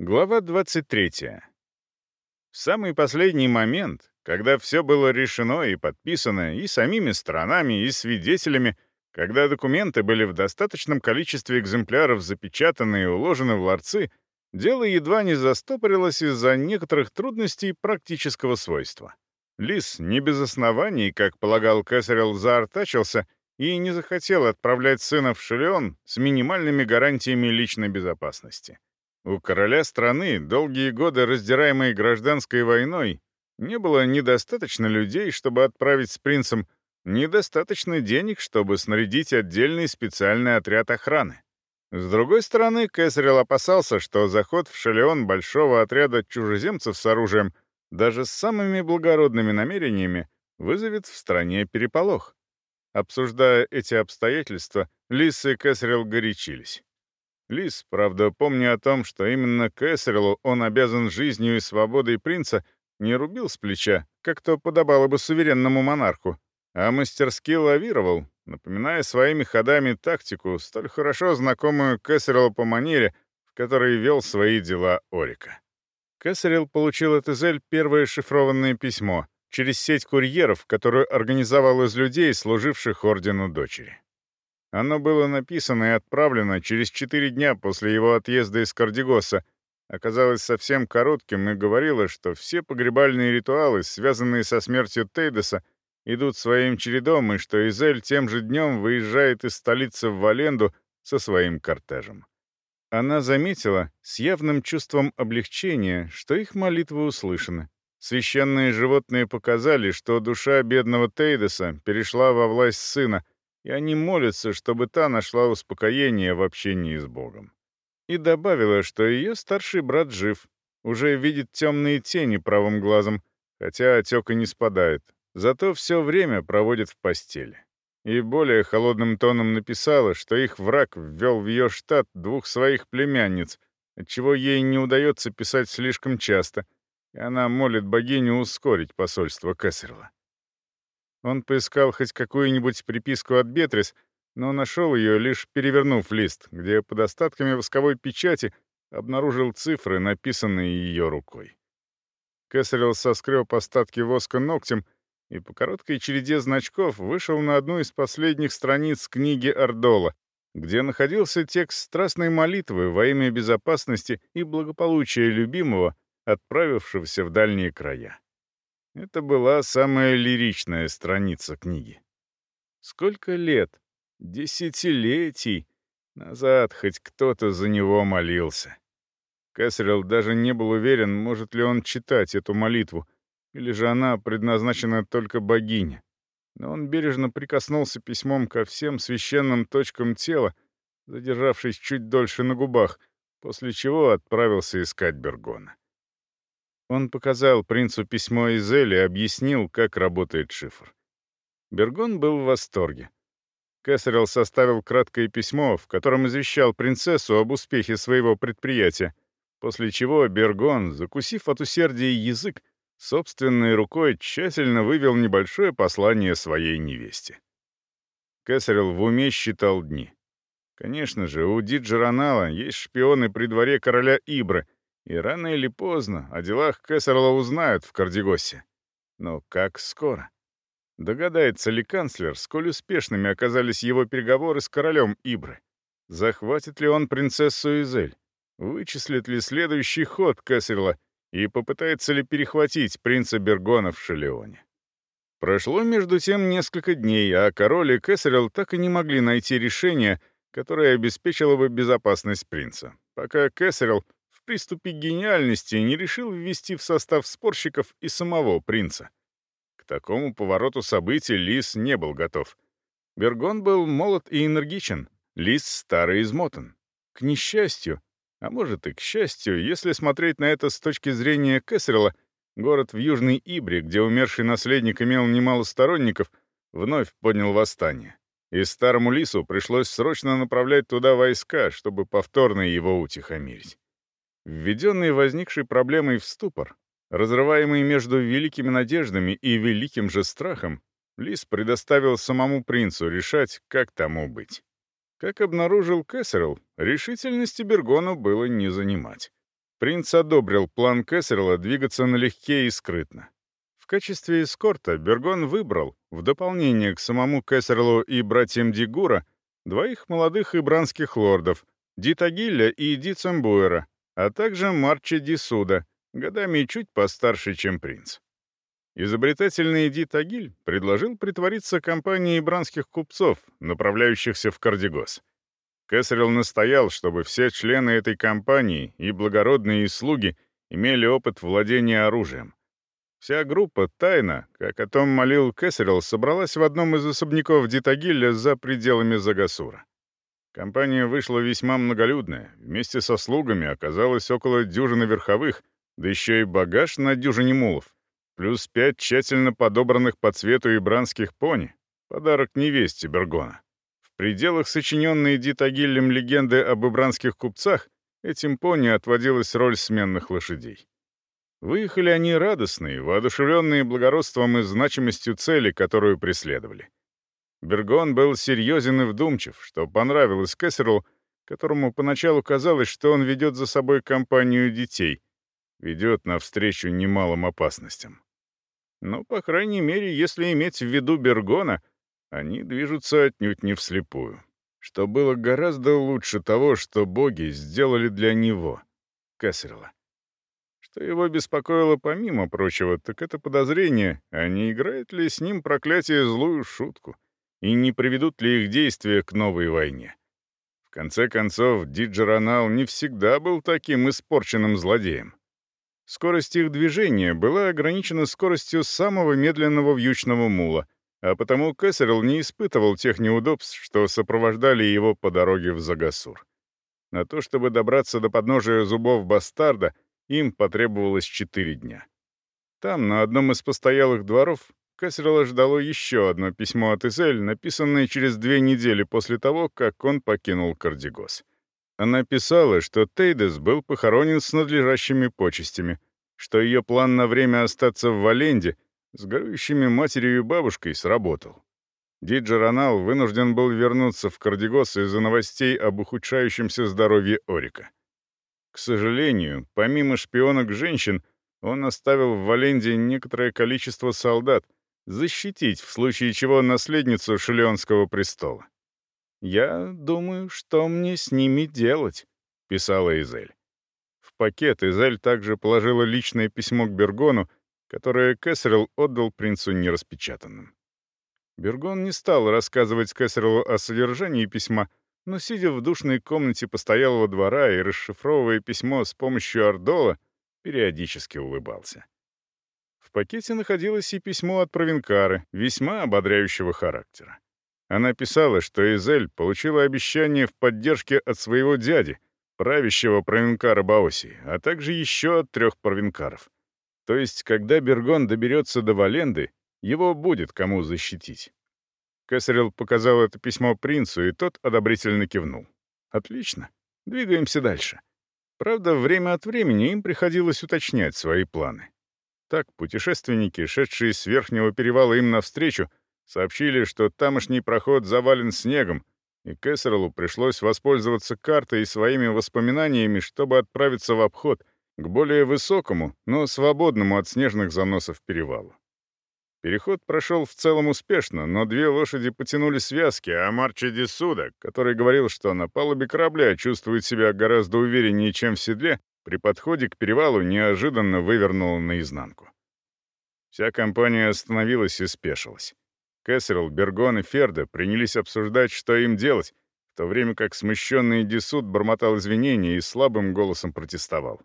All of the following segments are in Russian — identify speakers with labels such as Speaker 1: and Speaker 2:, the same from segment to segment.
Speaker 1: Глава 23. В самый последний момент, когда все было решено и подписано и самими сторонами, и свидетелями, когда документы были в достаточном количестве экземпляров запечатаны и уложены в ларцы, дело едва не застопорилось из-за некоторых трудностей практического свойства. Лис не без оснований, как полагал Кесарел, заортачился и не захотел отправлять сына в Шелеон с минимальными гарантиями личной безопасности. У короля страны, долгие годы раздираемой гражданской войной, не было недостаточно людей, чтобы отправить с принцем, недостаточно денег, чтобы снарядить отдельный специальный отряд охраны. С другой стороны, Кесарел опасался, что заход в Шалеон большого отряда чужеземцев с оружием, даже с самыми благородными намерениями, вызовет в стране переполох. Обсуждая эти обстоятельства, Лис и Кесарел горячились. Лис, правда, помня о том, что именно Кэссерлу он обязан жизнью и свободой принца, не рубил с плеча, как то подобало бы суверенному монарху, а мастерски лавировал, напоминая своими ходами тактику, столь хорошо знакомую Кэссерлу по манере, в которой вел свои дела Орика. Кэссерилл получил от Изель первое шифрованное письмо через сеть курьеров, которую организовал из людей, служивших ордену дочери. Оно было написано и отправлено через четыре дня после его отъезда из Кардигоса, оказалось совсем коротким и говорило, что все погребальные ритуалы, связанные со смертью Тейдеса, идут своим чередом, и что Изель тем же днем выезжает из столицы в Валенду со своим кортежем. Она заметила с явным чувством облегчения, что их молитвы услышаны. Священные животные показали, что душа бедного Тейдеса перешла во власть сына — и они молятся, чтобы та нашла успокоение в общении с Богом. И добавила, что ее старший брат жив, уже видит темные тени правым глазом, хотя отек и не спадает, зато все время проводит в постели. И более холодным тоном написала, что их враг ввел в ее штат двух своих племянниц, отчего ей не удается писать слишком часто, и она молит богиню ускорить посольство Кессерла. Он поискал хоть какую-нибудь приписку от Бетрис, но нашел ее, лишь перевернув лист, где под остатками восковой печати обнаружил цифры, написанные ее рукой. Кесарел соскреб остатки воска ногтем и по короткой череде значков вышел на одну из последних страниц книги Ордола, где находился текст страстной молитвы во имя безопасности и благополучия любимого, отправившегося в дальние края. Это была самая лиричная страница книги. Сколько лет, десятилетий назад хоть кто-то за него молился. Кэссерилл даже не был уверен, может ли он читать эту молитву, или же она предназначена только богине. Но он бережно прикоснулся письмом ко всем священным точкам тела, задержавшись чуть дольше на губах, после чего отправился искать Бергона. Он показал принцу письмо из Эли и объяснил, как работает шифр. Бергон был в восторге. Кэссерилл составил краткое письмо, в котором извещал принцессу об успехе своего предприятия, после чего Бергон, закусив от усердия язык, собственной рукой тщательно вывел небольшое послание своей невесте. Кэссерилл в уме считал дни. Конечно же, у Диджеронала есть шпионы при дворе короля Ибры — и рано или поздно о делах Кессерла узнают в Кардигосе. Но как скоро? Догадается ли канцлер, сколь успешными оказались его переговоры с королем Ибры? Захватит ли он принцессу Изель? Вычислит ли следующий ход Кессерла и попытается ли перехватить принца Бергона в Шелеоне? Прошло между тем несколько дней, а король и Кессерл так и не могли найти решение, которое обеспечило бы безопасность принца, пока Кессерл приступе гениальности не решил ввести в состав спорщиков и самого принца. К такому повороту событий Лис не был готов. Бергон был молод и энергичен, Лис старый и измотан. К несчастью, а может и к счастью, если смотреть на это с точки зрения Кэссерла, город в Южной Ибре, где умерший наследник имел немало сторонников, вновь поднял восстание. И старому лису пришлось срочно направлять туда войска, чтобы повторно его утихомирить. Введенный возникшей проблемой в ступор, разрываемый между великими надеждами и великим же страхом, Лис предоставил самому принцу решать, как тому быть. Как обнаружил Кессерл, решительности Бергону было не занимать. Принц одобрил план Кессерла двигаться налегке и скрытно. В качестве эскорта Бергон выбрал, в дополнение к самому Кессерлу и братьям Дигура, двоих молодых ибранских лордов, Дитагилля и Дицембуэра, а также Марча Дисуда, годами чуть постарше, чем принц. Изобретательный Эдит Агиль предложил притвориться компанией бранских купцов, направляющихся в Кардигос. Кесарел настоял, чтобы все члены этой компании, и благородные, и слуги, имели опыт владения оружием. Вся группа тайно, как о том молил Кесарел, собралась в одном из особняков Дитагиля за пределами Загасура. Компания вышла весьма многолюдная, вместе со слугами оказалось около дюжины верховых, да еще и багаж на дюжине мулов плюс пять тщательно подобранных по цвету ибранских пони, подарок невесте Бергона. В пределах сочиненной Дитагиллем легенды об ибранских купцах этим пони отводилась роль сменных лошадей. Выехали они радостные, воодушевленные благородством и значимостью цели, которую преследовали. Бергон был серьезен и вдумчив, что понравилось Кессерлу, которому поначалу казалось, что он ведет за собой компанию детей, ведет навстречу немалым опасностям. Но, по крайней мере, если иметь в виду Бергона, они движутся отнюдь не вслепую. Что было гораздо лучше того, что боги сделали для него, Кассерла. Что его беспокоило помимо прочего, так это подозрение, а не играет ли с ним проклятие злую шутку, и не приведут ли их действия к новой войне. В конце концов, Диджеронал не всегда был таким испорченным злодеем. Скорость их движения была ограничена скоростью самого медленного вьючного мула, а потому Кессерл не испытывал тех неудобств, что сопровождали его по дороге в Загасур. На то, чтобы добраться до подножия зубов бастарда, им потребовалось четыре дня. Там, на одном из постоялых дворов, Кессерла ждало еще одно письмо от Изель, написанное через две недели после того, как он покинул Кардигос. Она писала, что Тейдес был похоронен с надлежащими почестями, что ее план на время остаться в Валенде с горюющими матерью и бабушкой сработал. Диджеронал вынужден был вернуться в Кардигос из-за новостей об ухудшающемся здоровье Орика. К сожалению, помимо шпионок женщин, он оставил в Валенде некоторое количество солдат, защитить в случае чего наследницу Шелеонского престола. «Я думаю, что мне с ними делать», — писала Изель. В пакет Изель также положила личное письмо к Бергону, которое Кэссерилл отдал принцу нераспечатанным. Бергон не стал рассказывать Кэссериллу о содержании письма, но, сидя в душной комнате постоялого двора и расшифровывая письмо с помощью Ордола, периодически улыбался. Пакете находилось и письмо от Провинкары, весьма ободряющего характера. Она писала, что Изель получила обещание в поддержке от своего дяди, правящего провинкара Баоси, а также еще от трех провинкаров. То есть, когда Бергон доберется до Валенды, его будет кому защитить. Кесарел показал это письмо принцу, и тот одобрительно кивнул. «Отлично. Двигаемся дальше». Правда, время от времени им приходилось уточнять свои планы. Так путешественники, шедшие с верхнего перевала им навстречу, Сообщили, что тамошний проход завален снегом, и Кессерлу пришлось воспользоваться картой и своими воспоминаниями, чтобы отправиться в обход к более высокому, но свободному от снежных заносов перевалу. Переход прошел в целом успешно, но две лошади потянули связки, а Марчи Дисуда, который говорил, что на палубе корабля чувствует себя гораздо увереннее, чем в седле, при подходе к перевалу неожиданно вывернул наизнанку. Вся компания остановилась и спешилась. Кэссерл, Бергон и Ферда принялись обсуждать, что им делать, в то время как смущенный Дисут бормотал извинения и слабым голосом протестовал.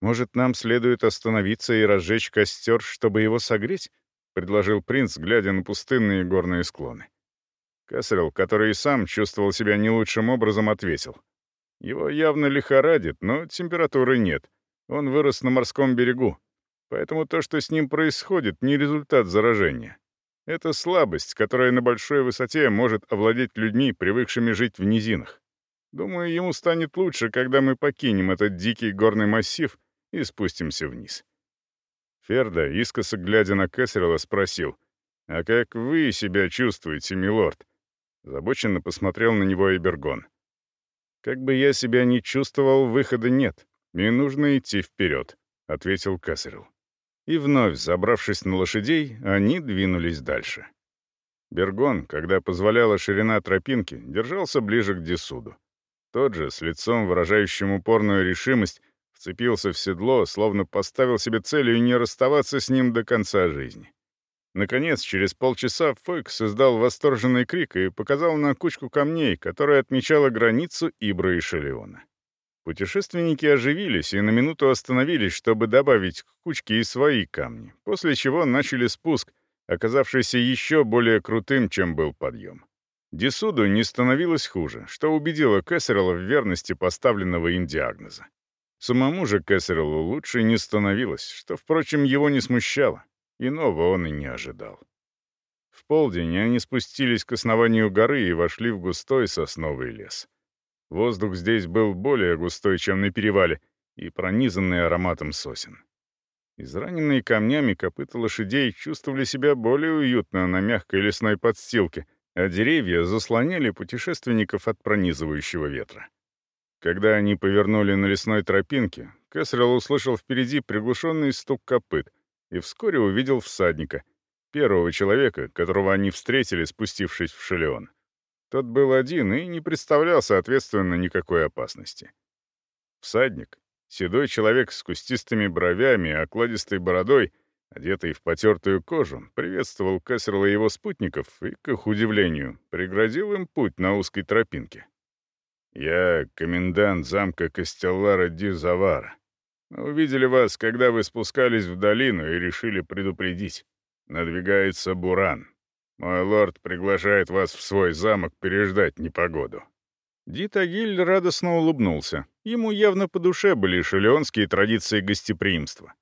Speaker 1: «Может, нам следует остановиться и разжечь костер, чтобы его согреть?» — предложил принц, глядя на пустынные горные склоны. Кэссерл, который и сам чувствовал себя не лучшим образом, ответил. Его явно лихорадит, но температуры нет. Он вырос на морском берегу. Поэтому то, что с ним происходит, не результат заражения. Это слабость, которая на большой высоте может овладеть людьми, привыкшими жить в низинах. Думаю, ему станет лучше, когда мы покинем этот дикий горный массив и спустимся вниз. Ферда, искоса глядя на Кэссерла, спросил, «А как вы себя чувствуете, милорд?» Забоченно посмотрел на него Эбергон. «Как бы я себя ни чувствовал, выхода нет. «Мне нужно идти вперед», — ответил Кассерилл. И вновь, забравшись на лошадей, они двинулись дальше. Бергон, когда позволяла ширина тропинки, держался ближе к Десуду. Тот же, с лицом, выражающим упорную решимость, вцепился в седло, словно поставил себе целью не расставаться с ним до конца жизни. Наконец, через полчаса Фойкс издал восторженный крик и показал на кучку камней, которая отмечала границу Ибра и Шелеона. Путешественники оживились и на минуту остановились, чтобы добавить к кучке и свои камни, после чего начали спуск, оказавшийся еще более крутым, чем был подъем. Десуду не становилось хуже, что убедило Кэссерилла в верности поставленного им диагноза. Самому же Кэссериллу лучше не становилось, что, впрочем, его не смущало. Иного он и не ожидал. В полдень они спустились к основанию горы и вошли в густой сосновый лес. Воздух здесь был более густой, чем на перевале, и пронизанный ароматом сосен. Израненные камнями копыта лошадей чувствовали себя более уютно на мягкой лесной подстилке, а деревья заслоняли путешественников от пронизывающего ветра. Когда они повернули на лесной тропинке, Кэссерилл услышал впереди приглушенный стук копыт и вскоре увидел всадника, первого человека, которого они встретили, спустившись в Шелеон. Тот был один и не представлял, соответственно, никакой опасности. Всадник, седой человек с кустистыми бровями окладистой бородой, одетый в потертую кожу, приветствовал Кассерла и его спутников и, к их удивлению, преградил им путь на узкой тропинке. «Я комендант замка Костеллара Ди Завара. Увидели вас, когда вы спускались в долину и решили предупредить. Надвигается буран. Мой лорд приглашает вас в свой замок переждать непогоду».
Speaker 2: Ди Тагиль радостно улыбнулся. Ему явно по душе были шелеонские традиции гостеприимства.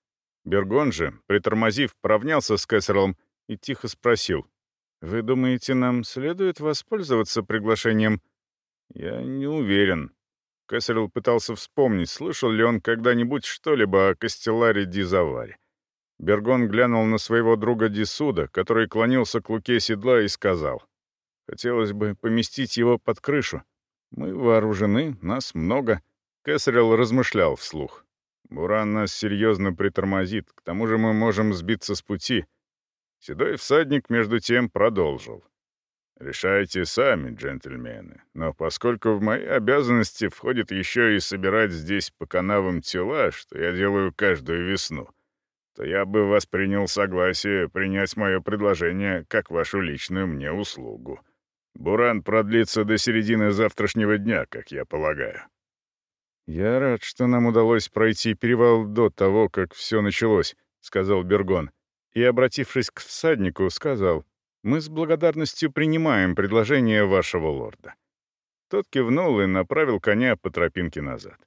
Speaker 2: Бергон же, притормозив, поравнялся с Кэссерлом и тихо спросил. «Вы думаете, нам следует воспользоваться приглашением?»
Speaker 1: «Я не уверен». Кэссерл пытался вспомнить, слышал ли он когда-нибудь что-либо о Костеларе Дизаваре. Бергон глянул на своего друга Дисуда, который клонился к луке седла и сказал. «Хотелось бы поместить его под крышу. Мы вооружены, нас много». Кэссерилл размышлял вслух. Буран нас серьезно притормозит, к тому же мы можем сбиться с пути. Седой всадник, между тем, продолжил. Решайте сами, джентльмены, но поскольку в мои обязанности входит еще и собирать здесь по канавам тела, что я делаю каждую весну, то я бы воспринял согласие принять мое предложение как вашу личную мне услугу. Буран продлится до середины завтрашнего дня, как я полагаю.
Speaker 2: «Я рад, что нам удалось пройти перевал до того, как все началось», — сказал Бергон. И, обратившись к всаднику, сказал, «Мы с благодарностью принимаем предложение вашего лорда». Тот кивнул и направил коня по тропинке назад.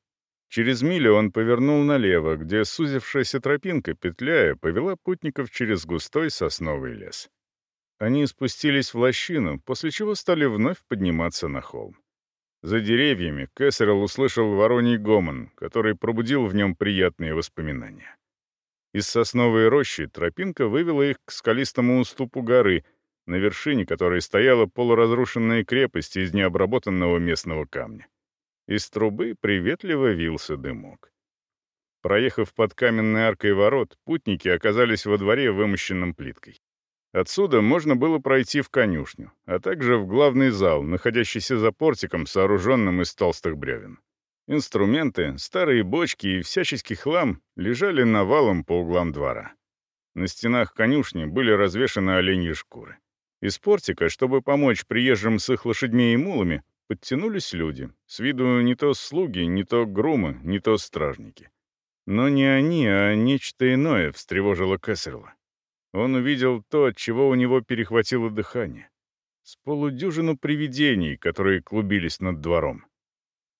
Speaker 2: Через милю он повернул налево, где сузившаяся тропинка, петляя, повела путников через густой сосновый лес. Они спустились в лощину, после чего стали вновь подниматься на холм. За деревьями Кэссерилл услышал вороний гомон, который пробудил в нем приятные воспоминания. Из сосновой рощи тропинка вывела их к скалистому уступу горы, на вершине которой стояла полуразрушенная крепость из необработанного местного камня. Из трубы приветливо вился дымок. Проехав под каменной аркой ворот, путники оказались во дворе, вымощенном плиткой. Отсюда можно было пройти в конюшню, а также в главный зал, находящийся за портиком, сооруженным из толстых бревен. Инструменты, старые бочки и всяческий хлам лежали навалом по углам двора. На стенах конюшни были развешаны оленьи шкуры. Из портика, чтобы помочь приезжим с их лошадьми и мулами, подтянулись люди, с виду не то слуги, не то грумы, не то стражники. Но не они, а нечто иное встревожило Кессерла. Он увидел то, от чего у него перехватило дыхание. С полудюжину привидений, которые клубились над двором.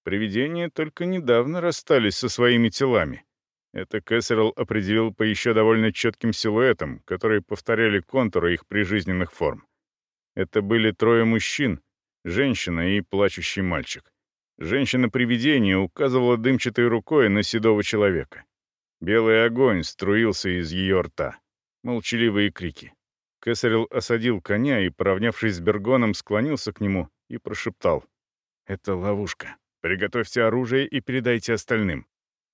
Speaker 2: Привидения только недавно расстались со своими телами. Это Кэссерл определил по еще довольно четким силуэтам, которые повторяли контуры их прижизненных форм. Это были трое мужчин, женщина и плачущий мальчик. Женщина-привидение указывала дымчатой рукой на седого человека. Белый огонь струился из ее рта молчаливые крики. Кесарел осадил коня и, поравнявшись с Бергоном, склонился к нему и прошептал. «Это ловушка. Приготовьте оружие и передайте остальным.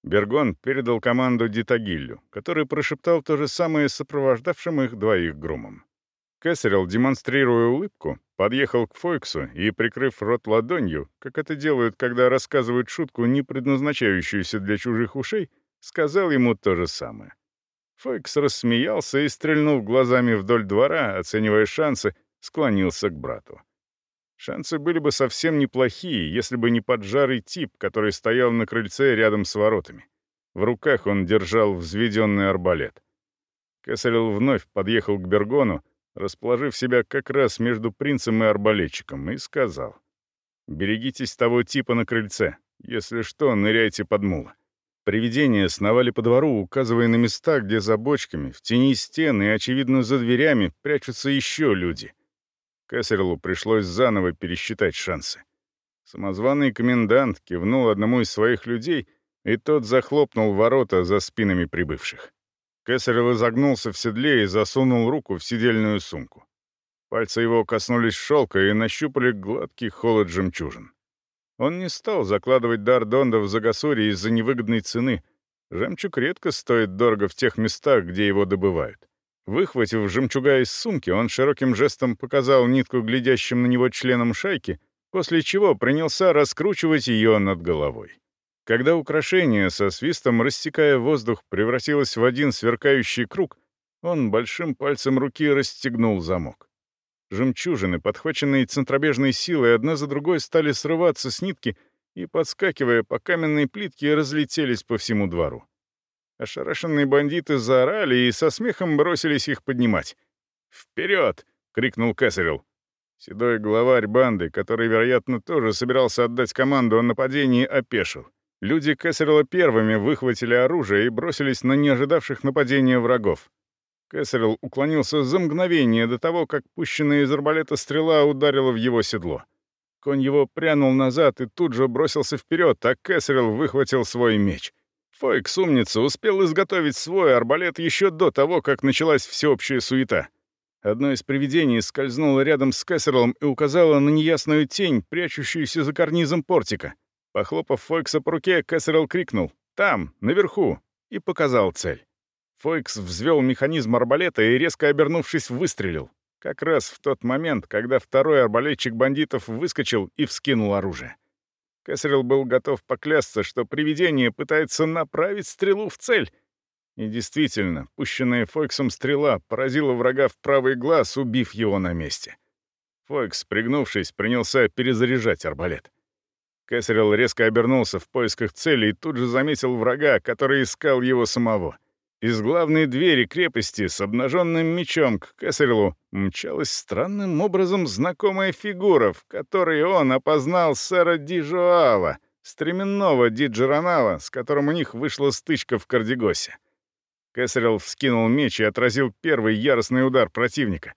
Speaker 1: Бергон передал команду Дитагиллю, который прошептал то же самое сопровождавшим их двоих грумом. Кэссерилл, демонстрируя улыбку, подъехал к Фойксу и, прикрыв рот ладонью, как это делают, когда рассказывают шутку, не предназначающуюся для чужих ушей, сказал ему то же самое. Фойкс рассмеялся и, стрельнув глазами вдоль двора, оценивая шансы, склонился к брату. Шансы были бы совсем неплохие, если бы не поджарый тип, который стоял на крыльце рядом с воротами. В руках он держал взведенный арбалет. Кесарел вновь подъехал к Бергону, расположив себя как раз между принцем и арбалетчиком, и сказал, «Берегитесь того типа на крыльце. Если что, ныряйте под мула». Привидения сновали по двору, указывая на места, где за бочками, в тени стены и, очевидно, за дверями прячутся еще люди. Кессерлу пришлось заново пересчитать шансы. Самозваный комендант кивнул одному из своих людей, и тот захлопнул ворота за спинами прибывших. Кесарел изогнулся в седле и засунул руку в сидельную сумку. Пальцы его коснулись шелка и нащупали гладкий холод жемчужин. Он не стал закладывать дар Донда в Загасуре из-за невыгодной цены. Жемчуг редко стоит дорого в тех местах, где его добывают. Выхватив жемчуга из сумки, он широким жестом показал нитку глядящим на него членам шайки, после чего принялся раскручивать ее над головой. Когда украшение со свистом, рассекая воздух, превратилось в один сверкающий круг, он большим пальцем руки расстегнул замок. Жемчужины, подхваченные центробежной силой, одна за другой стали срываться с нитки и, подскакивая по каменной плитке, разлетелись по всему двору. Ошарашенные бандиты заорали и со смехом бросились их поднимать. «Вперед!» — крикнул Кэссерилл. Седой главарь банды, который, вероятно, тоже собирался отдать команду о нападении, опешил. Люди Кэссерилла первыми выхватили оружие и бросились на неожидавших нападения врагов. Кэссерилл уклонился за мгновение до того, как пущенная из арбалета стрела ударила в его седло. Конь его прянул назад и тут же бросился вперед, а Кэссерилл выхватил свой меч. Фойкс, умница, успел изготовить свой арбалет еще до того, как началась всеобщая суета. Одно из привидений скользнуло рядом с Кессерлом и указало на неясную тень, прячущуюся за карнизом портика. Похлопав Фойкса по руке, Кессерл крикнул «Там, наверху!» и показал цель. Фойкс взвел механизм арбалета и, резко обернувшись, выстрелил. Как раз в тот момент, когда второй арбалетчик бандитов выскочил и вскинул оружие. Кесарел был готов поклясться, что привидение пытается направить стрелу в цель. И действительно, пущенная Фойксом стрела поразила врага в правый глаз, убив его на месте. Фойкс, пригнувшись, принялся перезаряжать арбалет. Кесарел резко обернулся в поисках цели и тут же заметил врага, который искал его самого — из главной двери крепости с обнаженным мечом к Кесарелу мчалась странным образом знакомая фигура, в которой он опознал сэра Дижуала, стременного Диджеронала, с которым у них вышла стычка в Кардигосе. Кесарел вскинул меч и отразил первый яростный удар противника.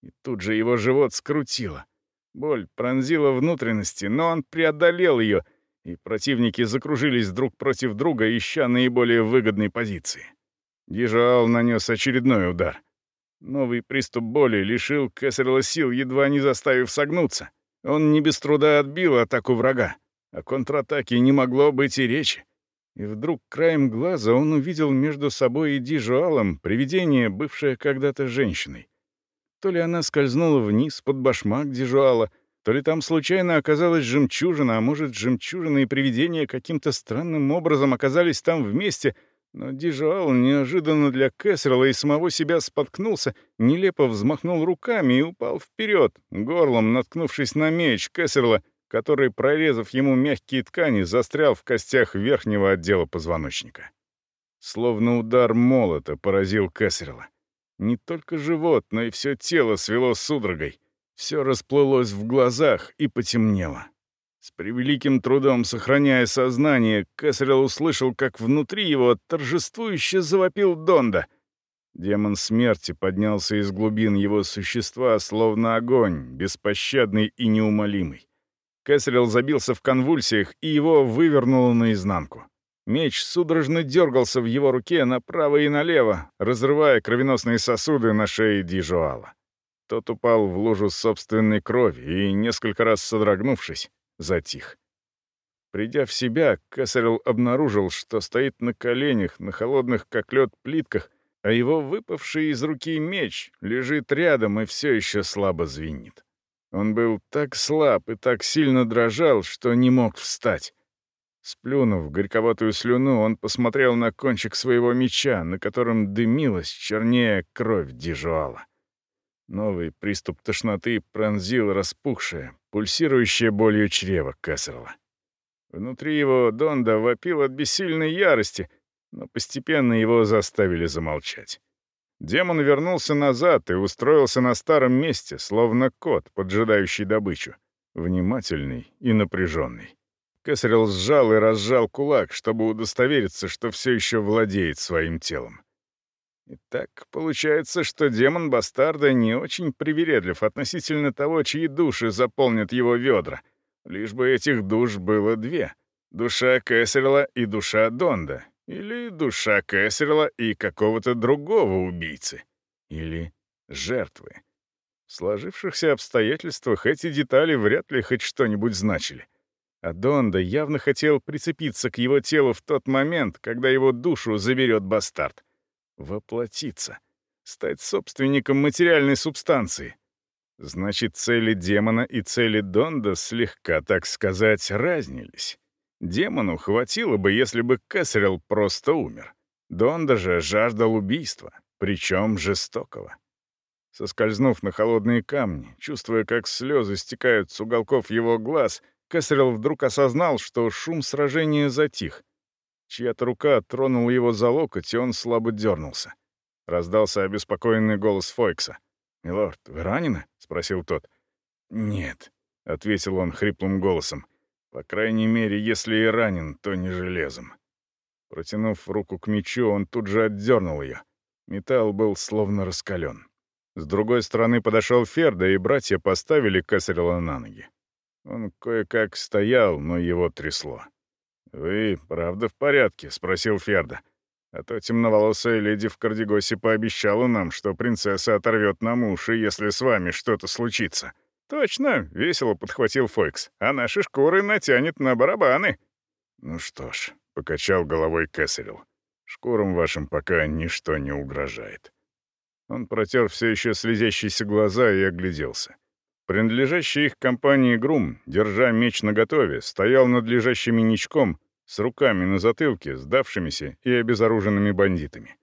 Speaker 1: И тут же его живот скрутило. Боль пронзила внутренности, но он преодолел ее, и противники закружились друг против друга, ища наиболее выгодной позиции. Дижуал нанес очередной удар. Новый приступ боли лишил Кессерла сил, едва не заставив согнуться. Он не без труда отбил атаку врага. О контратаке не могло быть и речи. И вдруг краем глаза он увидел между собой и Дижуалом привидение, бывшее когда-то женщиной. То ли она скользнула вниз под башмак Дижуала, то ли там случайно оказалась жемчужина, а может, жемчужина и привидение каким-то странным образом оказались там вместе — но Дижуал неожиданно для Кэссерла и самого себя споткнулся, нелепо взмахнул руками и упал вперед, горлом наткнувшись на меч Кэссерла, который, прорезав ему мягкие ткани, застрял в костях верхнего отдела позвоночника. Словно удар молота поразил Кэссерла. Не только живот, но и все тело свело судорогой. Все расплылось в глазах и потемнело. С превеликим трудом сохраняя сознание, Кэссерилл услышал, как внутри его торжествующе завопил Донда. Демон смерти поднялся из глубин его существа, словно огонь, беспощадный и неумолимый. Кэссерилл забился в конвульсиях, и его вывернуло наизнанку. Меч судорожно дергался в его руке направо и налево, разрывая кровеносные сосуды на шее Дижуала. Тот упал в лужу собственной крови и, несколько раз содрогнувшись, затих.
Speaker 2: Придя в себя, Кесарел обнаружил, что стоит на коленях, на холодных как лед плитках, а его выпавший из руки меч лежит рядом и все еще слабо звенит. Он был так слаб и так сильно дрожал, что не мог встать. Сплюнув горьковатую слюну, он посмотрел на кончик своего меча, на котором дымилась чернее кровь Дижуала. Новый приступ тошноты пронзил распухшее, пульсирующее болью чрево Кессерла. Внутри его Донда вопил от бессильной ярости, но постепенно его заставили замолчать. Демон вернулся назад и устроился на старом месте, словно кот, поджидающий добычу, внимательный и напряженный. Кесарел сжал и разжал кулак, чтобы удостовериться, что все еще владеет своим телом. Итак, получается, что демон бастарда не очень привередлив относительно того, чьи души заполнят его ведра. Лишь бы этих душ было две — душа Кесарела и душа Донда, или душа Кесарела и какого-то другого убийцы, или жертвы. В сложившихся обстоятельствах эти детали вряд ли хоть что-нибудь значили. А Донда явно хотел прицепиться к его телу в тот момент, когда его душу заберет бастард. Воплотиться. Стать собственником материальной субстанции. Значит, цели демона и цели Донда слегка, так сказать, разнились. Демону хватило бы, если бы Кесарел просто умер. Донда же жаждал убийства, причем жестокого. Соскользнув на холодные камни, чувствуя, как слезы стекают с уголков его глаз, Кесарел вдруг осознал, что шум сражения затих. Чья-то рука тронула его за локоть, и он слабо дернулся. Раздался обеспокоенный голос Фойкса. «Милорд, вы ранены?» — спросил тот. «Нет», — ответил он хриплым голосом. «По крайней мере, если и ранен, то не железом». Протянув руку к мечу, он тут же отдернул ее. Металл был словно раскален. С другой стороны подошел Ферда, и братья поставили Кесарела на ноги. Он кое-как стоял, но его трясло. «Вы правда в порядке?» — спросил Ферда. «А то темноволосая леди в Кардигосе пообещала нам, что принцесса оторвет нам уши, если с вами что-то случится». «Точно!» — весело подхватил Фойкс. «А наши шкуры натянет на барабаны». «Ну что ж», — покачал головой Кэссерилл. «Шкурам вашим пока ничто не угрожает». Он протер все еще слезящиеся глаза и огляделся. Принадлежащий их компании Грум, держа меч наготове, стоял над лежащим ничком с руками на затылке, сдавшимися и обезоруженными бандитами.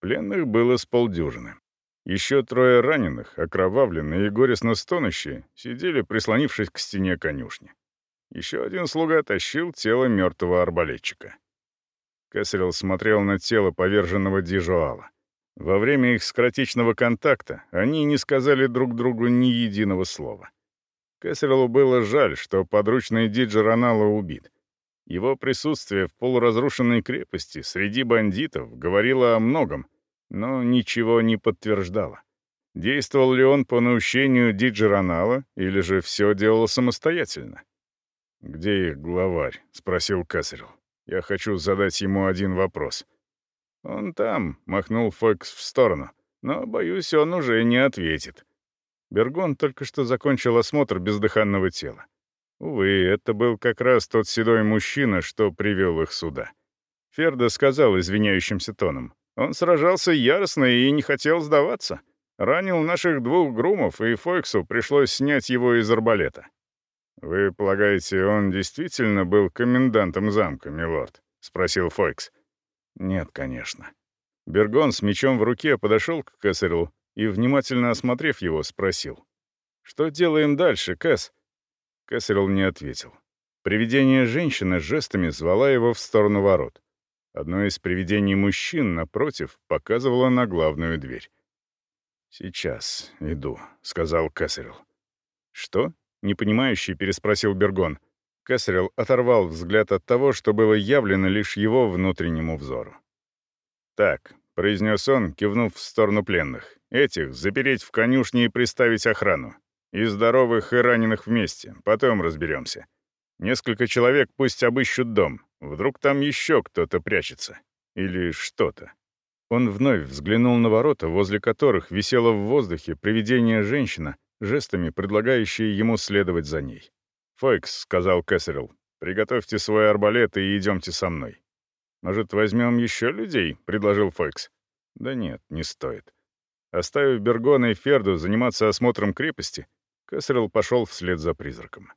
Speaker 2: Пленных было с полдюжины. Еще трое раненых, окровавленные и горестно стонущие, сидели, прислонившись к стене конюшни. Еще один слуга тащил тело мертвого арбалетчика. Кэссерилл смотрел на тело поверженного Дижуала. Во время их скоротечного контакта они не сказали друг другу ни единого слова. Кэссерлу было жаль, что подручный Диджи Ронало убит. Его присутствие в полуразрушенной крепости среди бандитов говорило о многом, но ничего не подтверждало. Действовал ли он по наущению Диджи Ронало, или же все делал самостоятельно? «Где их главарь?» — спросил Кэссерилл. «Я хочу задать ему один вопрос». «Он там», — махнул Фокс в сторону. «Но, боюсь, он уже не ответит». Бергон только что закончил осмотр бездыханного тела. Увы, это был как раз тот седой мужчина, что привел их сюда. Ферда сказал извиняющимся тоном. Он сражался яростно и не хотел сдаваться. Ранил наших двух грумов, и Фойксу пришлось снять его из арбалета. «Вы полагаете, он действительно был комендантом замка, милорд?» — спросил Фойкс. Нет, конечно. Бергон с мечом в руке подошел к Кэссерилу и, внимательно осмотрев его, спросил. «Что делаем дальше, Кэс?» Кэссерилл не ответил. Привидение женщины жестами звала его в сторону ворот. Одно из привидений мужчин, напротив, показывало на главную дверь. «Сейчас иду», — сказал Кэссерилл. «Что?» — непонимающий переспросил Бергон. Кесрилл оторвал взгляд от того, что было явлено лишь его внутреннему взору. «Так», — произнес он, кивнув в сторону пленных, — «этих запереть в конюшне и приставить охрану. И здоровых, и раненых вместе, потом разберемся. Несколько человек пусть обыщут дом, вдруг там еще кто-то прячется. Или что-то». Он вновь взглянул на ворота, возле которых висело в воздухе привидение женщина, жестами предлагающая ему следовать за ней. «Фойкс», — сказал Кэссерилл, —
Speaker 1: Приготовьте свой арбалет и идемте со мной». «Может, возьмем еще людей?» — предложил Фойкс. «Да нет, не стоит». Оставив Бергона и Ферду заниматься осмотром крепости, Кэссерилл пошел вслед за призраком.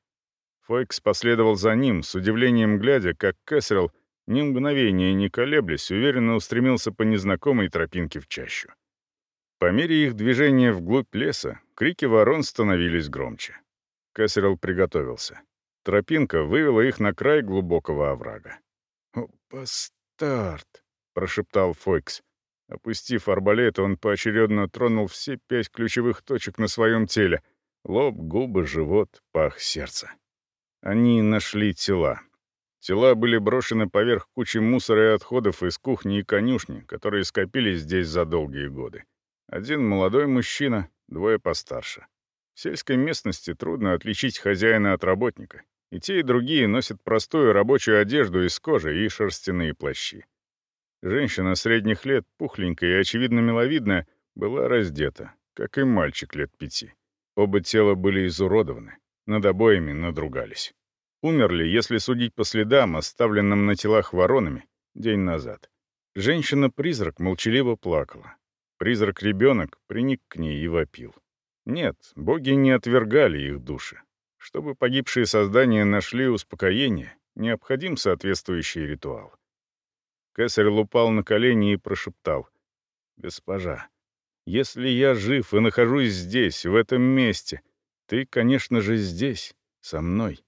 Speaker 1: Фойкс последовал за ним, с удивлением глядя, как Кэссерилл, ни мгновения не колеблясь, уверенно устремился по незнакомой тропинке в чащу. По мере их движения вглубь леса, крики ворон становились громче. Кэссерилл приготовился. Тропинка вывела их на край глубокого оврага. «О, бастард!» — прошептал Фойкс. Опустив арбалет, он поочередно тронул все пять ключевых точек на своем теле — лоб, губы, живот, пах, сердце. Они нашли тела. Тела были брошены поверх кучи мусора и отходов из кухни и конюшни, которые скопились здесь за долгие годы. Один молодой мужчина, двое постарше. В сельской местности трудно отличить хозяина от работника. И те, и другие носят простую рабочую одежду из кожи и шерстяные плащи. Женщина средних лет, пухленькая и, очевидно, миловидная, была раздета, как и мальчик лет пяти. Оба тела были изуродованы, над обоими надругались. Умерли, если судить по следам, оставленным на телах воронами, день назад. Женщина-призрак молчаливо плакала. Призрак-ребенок приник к ней и вопил. Нет, боги не отвергали их души. Чтобы погибшие создания нашли успокоение, необходим соответствующий ритуал. Кесарь упал на колени и прошептал. «Госпожа, если я жив и нахожусь здесь, в этом месте, ты, конечно же, здесь, со мной.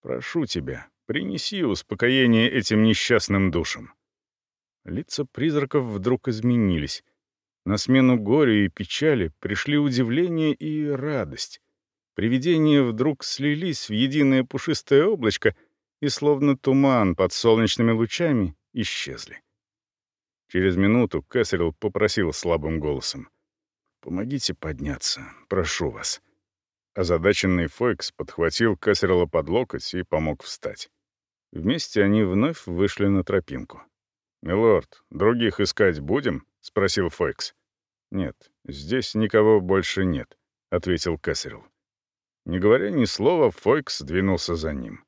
Speaker 1: Прошу тебя, принеси успокоение этим несчастным душам». Лица призраков вдруг изменились. На смену горю и печали пришли удивление и радость. Привидения вдруг слились в единое пушистое облачко и, словно туман под солнечными лучами, исчезли. Через минуту Кэссерилл попросил слабым голосом. «Помогите подняться, прошу вас». Озадаченный Фойкс подхватил Кэссерилла под локоть и помог встать. Вместе они вновь вышли на тропинку. «Милорд, других искать будем?» — спросил Фойкс. «Нет, здесь никого больше нет», — ответил Кэссерилл. Не говоря ни слова, Фойкс двинулся за ним.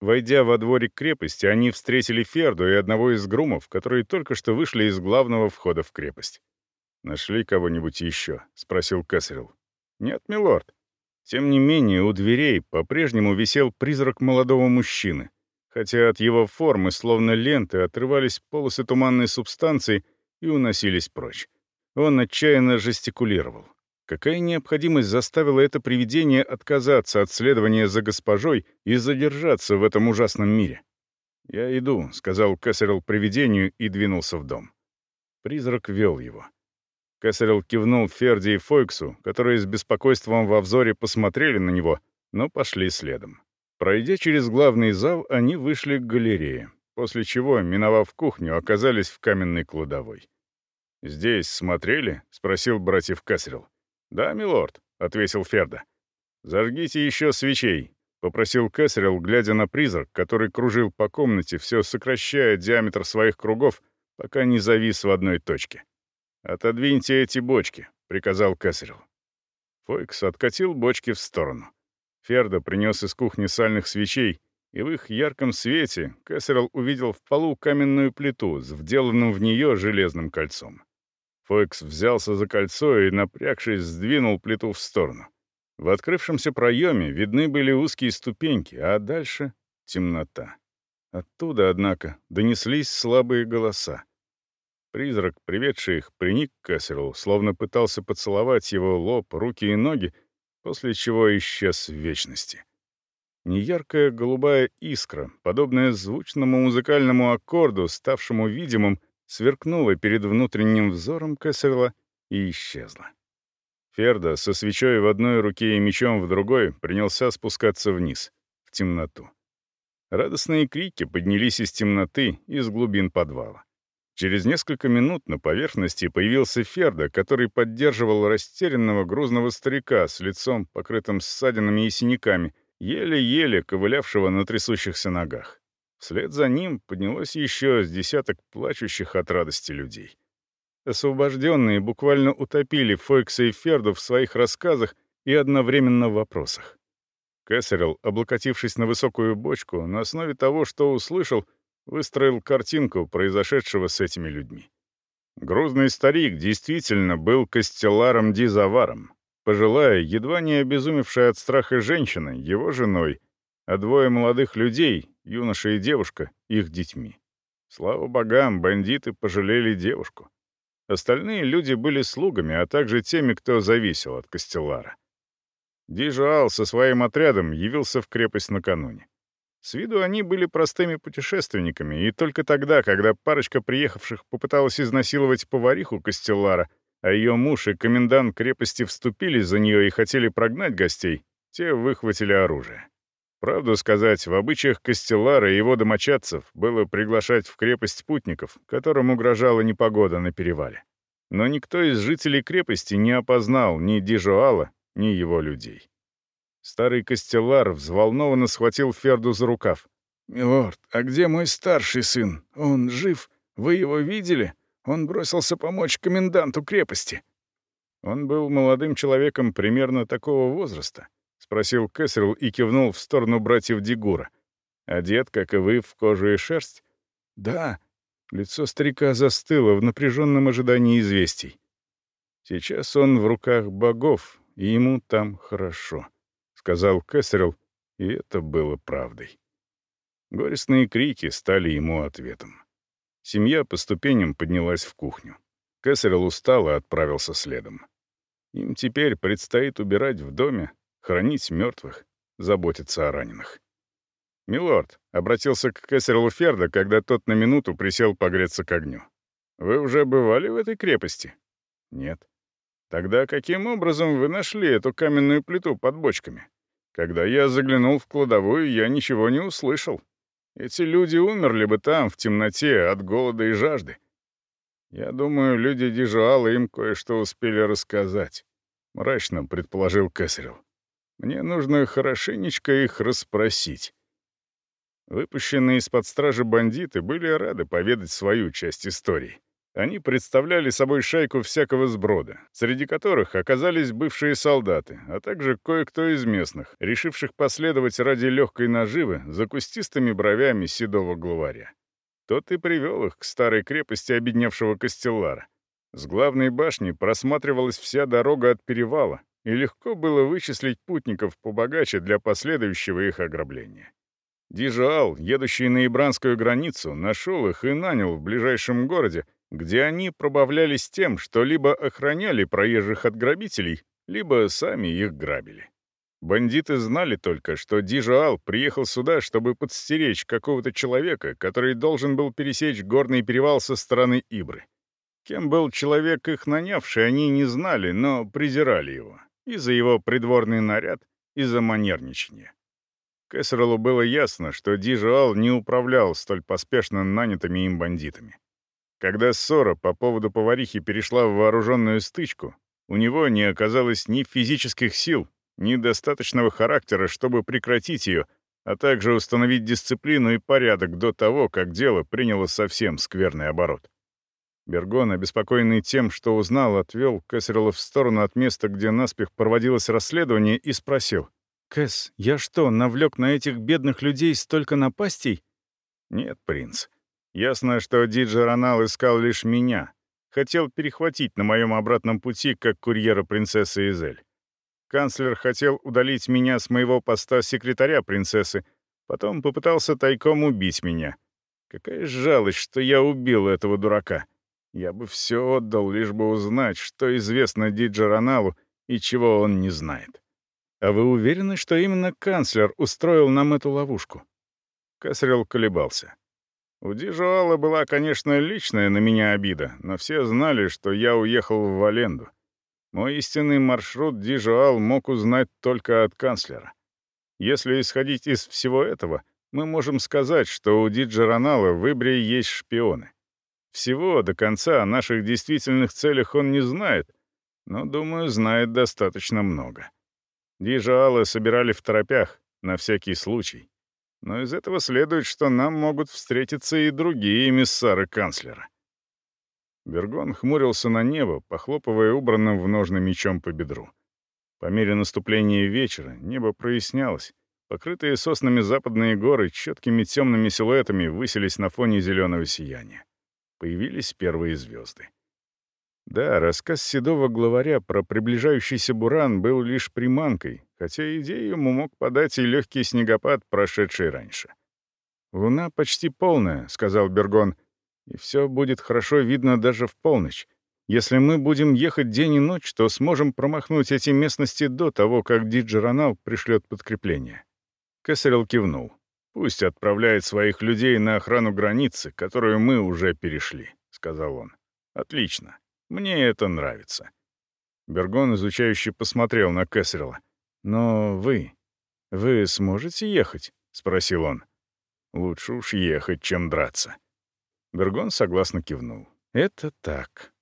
Speaker 1: Войдя во дворик крепости, они встретили Ферду и одного из грумов, которые только что вышли из главного входа в крепость. «Нашли кого-нибудь еще?» — спросил Кэссерилл. «Нет, милорд». Тем не менее, у дверей по-прежнему висел призрак молодого мужчины, хотя от его формы, словно ленты, отрывались полосы туманной субстанции — и уносились прочь. Он отчаянно жестикулировал. Какая необходимость заставила это привидение отказаться от следования за госпожой и задержаться в этом ужасном мире? «Я иду», — сказал Кэссерилл привидению и двинулся в дом. Призрак вел его. Кэссерилл кивнул Ферди и Фойксу, которые с беспокойством во взоре посмотрели на него, но пошли следом. Пройдя через главный зал, они вышли к галерее после чего, миновав кухню, оказались в каменной кладовой. «Здесь смотрели?» — спросил братьев Касрил. «Да, милорд», — ответил Ферда. «Зажгите еще свечей», — попросил Кэссерилл, глядя на призрак, который кружил по комнате, все сокращая диаметр своих кругов, пока не завис в одной точке. «Отодвиньте эти бочки», — приказал Кэссерилл. Фойкс откатил бочки в сторону. Ферда принес из кухни сальных свечей и в их ярком свете Кэссерилл увидел в полу каменную плиту с вделанным в нее железным кольцом. Фойкс взялся за кольцо и, напрягшись, сдвинул плиту в сторону. В открывшемся проеме видны были узкие ступеньки, а дальше — темнота. Оттуда, однако, донеслись слабые голоса. Призрак, приведший их, приник к Кэссериллу, словно пытался поцеловать его лоб, руки и ноги, после чего исчез в вечности. Неяркая голубая искра, подобная звучному музыкальному аккорду, ставшему видимым, сверкнула перед внутренним взором Кэссерла и исчезла. Ферда со свечой в одной руке и мечом в другой принялся спускаться вниз, в темноту. Радостные крики поднялись из темноты, из глубин подвала. Через несколько минут на поверхности появился Ферда, который поддерживал растерянного грузного старика с лицом, покрытым ссадинами и синяками, еле-еле ковылявшего на трясущихся ногах. Вслед за ним поднялось еще с десяток плачущих от радости людей. Освобожденные буквально утопили Фойкса и Ферду в своих рассказах и одновременно в вопросах. Кэссерилл, облокотившись на высокую бочку, на основе того, что услышал, выстроил картинку произошедшего с этими людьми. Грузный старик действительно был костеларом Дизаваром, пожилая, едва не обезумевшая от страха женщина, его женой, а двое молодых людей, юноша и девушка, их детьми. Слава богам, бандиты пожалели девушку. Остальные люди были слугами, а также теми, кто зависел от Костеллара. Дижуал со своим отрядом явился в крепость накануне. С виду они были простыми путешественниками, и только тогда, когда парочка приехавших попыталась изнасиловать повариху Костеллара, а ее муж и комендант крепости вступились за нее и хотели прогнать гостей, те выхватили оружие. Правду сказать, в обычаях Костеллара и его домочадцев было приглашать в крепость путников, которым угрожала непогода на перевале. Но никто из жителей крепости не опознал ни Дижуала, ни его людей. Старый Костеллар взволнованно схватил Ферду за рукав. «Милорд, а где мой старший сын? Он жив? Вы его видели? Он бросился помочь коменданту крепости». Он был молодым человеком примерно такого возраста, — спросил Кэссерл и кивнул в сторону братьев Дигура. «Одет, как и вы, в кожу и шерсть?» «Да». Лицо старика застыло в напряженном ожидании известий. «Сейчас он в руках богов, и ему там хорошо», — сказал Кэссерл, и это было правдой. Горестные крики стали ему ответом. Семья по ступеням поднялась в кухню. Кэссерл устал и отправился следом. Им теперь предстоит убирать в доме, хранить мертвых, заботиться о раненых. «Милорд», — обратился к Кессерлу Ферда, когда тот на минуту присел погреться к огню. «Вы уже бывали в этой крепости?» «Нет». «Тогда каким образом вы нашли эту каменную плиту под бочками? Когда я заглянул в кладовую, я ничего не услышал. Эти люди умерли бы там, в темноте, от голода и жажды. Я думаю, люди Дижуала им кое-что успели рассказать», — мрачно предположил Кесарел. Мне нужно хорошенечко их расспросить. Выпущенные из-под стражи бандиты были рады поведать свою часть истории. Они представляли собой шайку всякого сброда, среди которых оказались бывшие солдаты, а также кое-кто из местных, решивших последовать ради легкой наживы за кустистыми бровями седого главаря. Тот и привел их к старой крепости обедневшего Костеллара. С главной башни просматривалась вся дорога от перевала, и легко было вычислить путников побогаче для последующего их ограбления. Дижуал, едущий на Ибранскую границу, нашел их и нанял в ближайшем городе, где они пробавлялись тем, что либо охраняли проезжих от грабителей, либо сами их грабили. Бандиты знали только, что Дижуал приехал сюда, чтобы подстеречь какого-то человека, который должен был пересечь горный перевал со стороны Ибры. Кем был человек, их нанявший, они не знали, но презирали его и за его придворный наряд, и за манерничание. Кэссерлу было ясно, что Дижуал не управлял столь поспешно нанятыми им бандитами. Когда ссора по поводу поварихи перешла в вооруженную стычку, у него не оказалось ни физических сил, ни достаточного характера, чтобы прекратить ее, а также установить дисциплину и порядок до того, как дело приняло совсем скверный оборот. Бергон, обеспокоенный тем, что узнал, отвел Кэссерла в сторону от места, где наспех проводилось расследование, и спросил. «Кэс, я что, навлек на этих бедных людей столько напастей?» «Нет, принц. Ясно, что Диджи Ронал искал лишь меня. Хотел перехватить на моем обратном пути, как курьера принцессы Изель. Канцлер хотел удалить меня с моего поста секретаря принцессы, потом попытался тайком убить меня. Какая жалость, что я убил этого дурака». Я бы все отдал, лишь бы узнать, что известно Диджи Роналу и чего он не знает. А вы уверены, что именно канцлер устроил нам эту ловушку?» Касрел колебался. У Дижуала была, конечно, личная на меня обида, но все знали, что я уехал в Валенду. Мой истинный маршрут Дижуал мог узнать только от канцлера. Если исходить из всего этого, мы можем сказать, что у Диджи Ронала в Ибре есть шпионы. Всего до конца о наших действительных целях он не знает, но, думаю, знает достаточно много. Дижаалы собирали в торопях, на всякий случай. Но из этого следует, что нам могут встретиться и другие эмиссары канцлера. Бергон хмурился на небо, похлопывая убранным в ножны мечом по бедру. По мере наступления вечера небо прояснялось. Покрытые соснами западные горы четкими темными силуэтами высились на фоне зеленого сияния. Появились первые звезды. Да, рассказ седого главаря про приближающийся буран был лишь приманкой, хотя идею ему мог подать и легкий снегопад, прошедший раньше. «Луна почти полная», — сказал Бергон, — «и все будет хорошо видно даже в полночь. Если мы будем ехать день и ночь, то сможем промахнуть эти местности до того, как Диджеронал пришлет подкрепление». Кесарел кивнул. «Пусть отправляет своих людей на охрану границы, которую мы уже перешли», — сказал он. «Отлично. Мне это нравится». Бергон изучающе посмотрел на Кесарела. «Но вы... вы сможете ехать?» — спросил он. «Лучше уж ехать, чем драться». Бергон согласно кивнул. «Это так».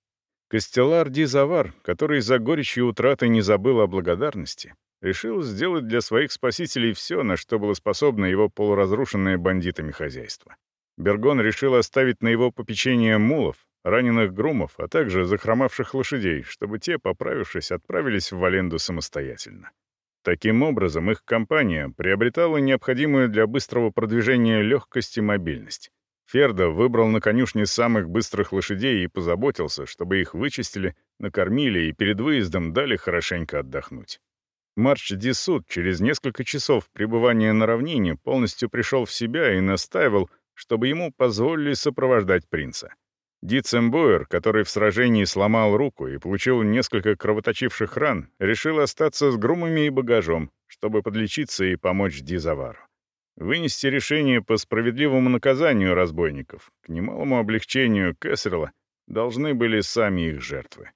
Speaker 1: Костелар Дизавар, который за горечью утраты не забыл о благодарности, решил сделать для своих спасителей все, на что было способно его полуразрушенное бандитами хозяйство. Бергон решил оставить на его попечение мулов, раненых грумов, а также захромавших лошадей, чтобы те, поправившись, отправились в Валенду самостоятельно. Таким образом, их компания приобретала необходимую для быстрого продвижения легкость и мобильность. Ферда выбрал на конюшне самых быстрых лошадей и позаботился, чтобы их вычистили, накормили и перед выездом дали хорошенько отдохнуть. Марч Дисут через несколько часов пребывания на равнине полностью пришел в себя и настаивал, чтобы ему позволили сопровождать принца. Дицембуэр, который в сражении сломал руку и получил несколько кровоточивших ран, решил остаться с грумами и багажом, чтобы подлечиться и помочь Дизавару. Вынести решение по справедливому наказанию разбойников, к немалому облегчению Кэссерла, должны были сами их жертвы.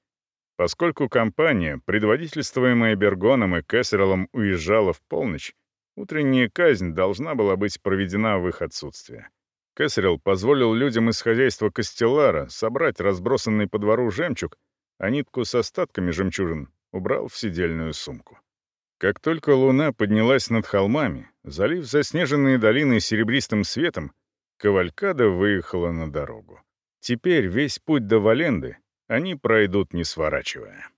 Speaker 1: Поскольку компания, предводительствуемая Бергоном и Кессерлом, уезжала в полночь, утренняя казнь должна была быть проведена в их отсутствие. Кессерл позволил людям из хозяйства Костеллара собрать разбросанный по двору жемчуг, а нитку с остатками жемчужин убрал в сидельную сумку. Как только луна поднялась над холмами, залив заснеженные долины серебристым светом, Кавалькада выехала на дорогу. Теперь весь путь до Валенды они пройдут не сворачивая.